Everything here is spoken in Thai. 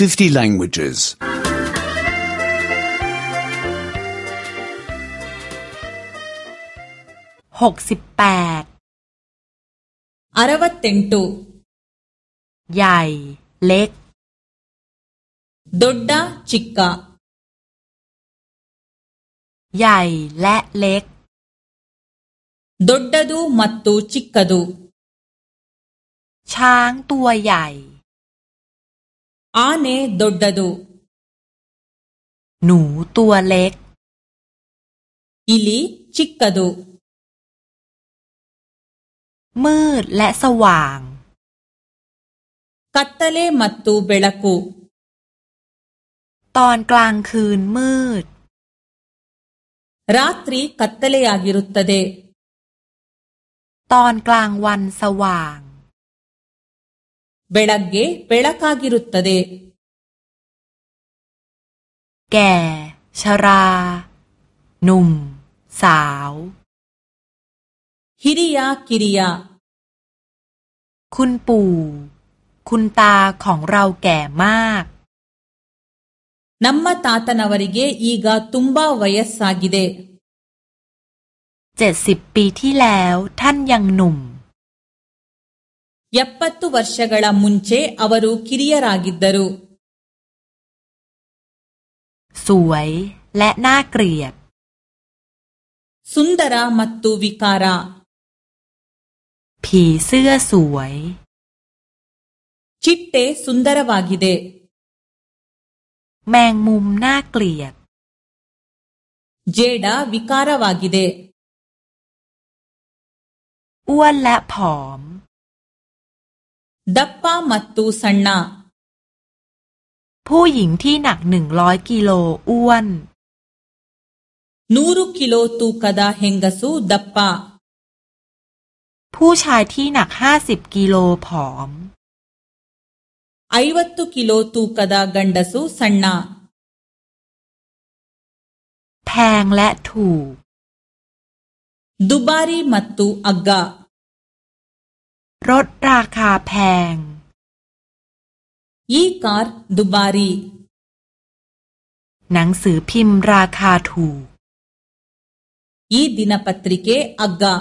50 languages. หกสิบแปดอารวัตเต็นตุใหญ่ เล็ก ดดดาชิกกาใหญ่และเล็ก ดดดดูมัตตุชิกกดูช้างตัวใหญ่ ಆನೆ ದೊಡ್ಡದು หนูตัวเล็ก ಇಲಿ ಚಿಕ್ಕದು มืดและสว่าง ಕತ್ತಲೆ ಮತ್ತು ಬೆಳಕು ตอนกลางคืนมืด ರಾತ್ರಿ ಕತ್ತಲೆಯಾಗಿರುತ್ತದೆ ตอนกลางวันสว่าง ಬೆಳಗ್ಗೆ ಬೆಳಕಾಗಿರುತ್ತದೆ แก่ ชรา หนุ่ม สาว ಹಿರಿಯ ಕಿರಿಯ คุณปู่ คุณตาของเราแก่มาก ನಮ್ಮ ತಾತನವರಿಗೆ ಈಗ ತುಂಬಾ ವಯಸ್ಸಾಗಿದೆ เจ็ดสิบปีที่แล้วท่านยังหนุ่ม ಎಪ್ಪತ್ತು ವರ್ಷಗಳ ಮುಂಚೆ ಅವರು ಕಿರಿಯರಾಗಿದ್ದರು สวยและน่าเกลียด ಸುಂದರ ಮತ್ತು ವಿಕಾರ ผีเสื้อสวย ಚಿಟ್ಟೆ ಸುಂದರವಾಗಿದೆ แมงมุมน่าเกลียด ಜೇಡ ವಿಕಾರವಾಗಿದೆ อ้วนและผอม ದಪ್ಪ ಮತ್ತು ಸಣ್ಣ ผู้หญิงที่หนักหนึ่งร้อยกิโลอ้วน ನೂರು ಕಿಲೋ ತೂಕದ ಹೆಂಗಸು ದಪ್ಪ ผู้ชายที่หนักห้าสิบกิโลผอม ಐವತ್ತು ಕಿಲೋ ತೂಕದ ಗಂಡಸು ಸಣ್ಣ แพงและถูก ದುಬಾರಿ ಮತ್ತು ಅಗ್ಗ รถราคาแพงยี่คาร์ดูบารีหนังสือพิมพ์ราคาถูกยี่ दिनपत्रिके अग्गा